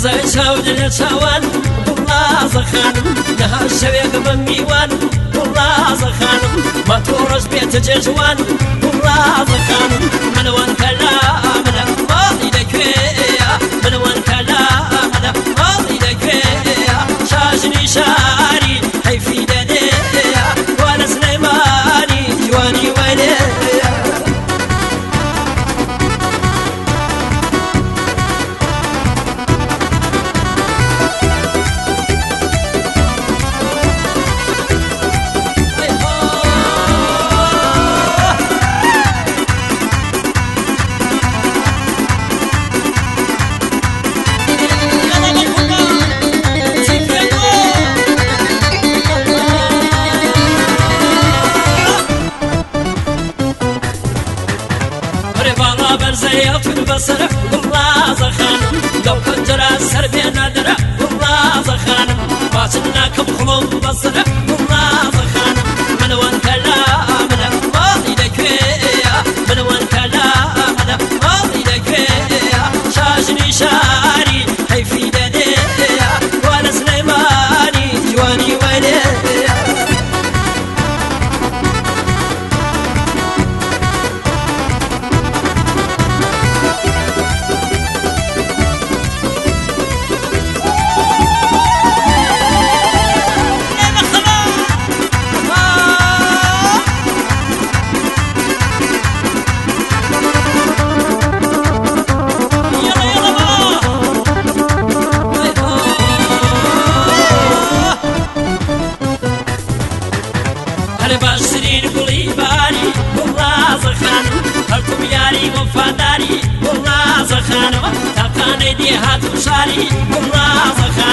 دل چاوان گڵازە خانم نەها شەوێک بە میوان گڵازە خانم بە تۆ ڕۆژ بێتە جێژوان گڵازە خانم منەوەن کەلا منە ماڵی دەکوێ منەوەن بەرزەیەتون بەسرە گڵازە خانم لەو پەنجرا سەر بێ نادرە هەر باشترین گوڵی باری گوڵازە خانم هەرتم یاری وەفاداری گوڵازە خانم تاقانەی دێ هاتم شاری گوڵازە خانم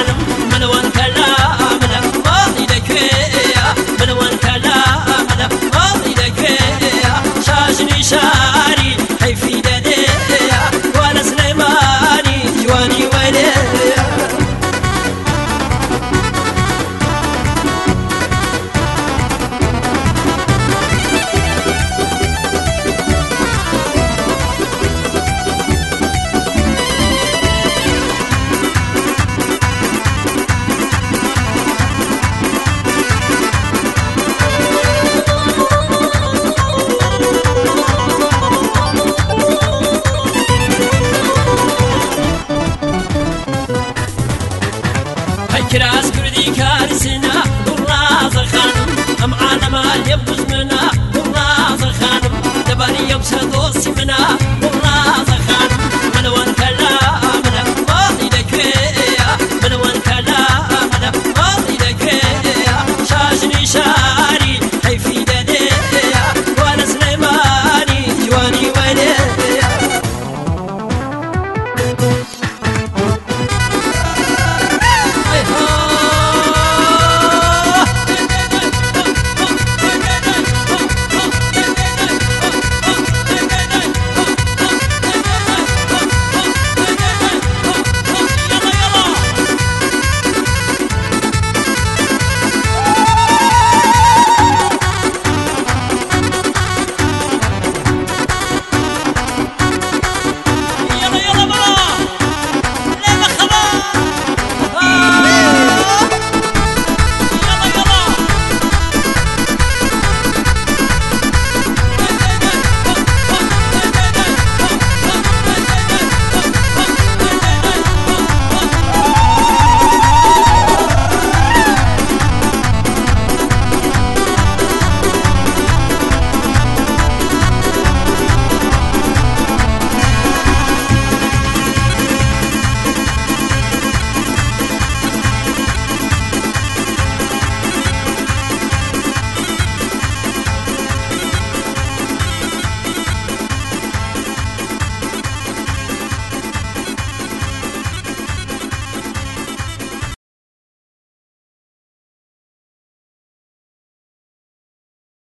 كراس كردي كارسنا والراس خانم أم عالم يبوز منا.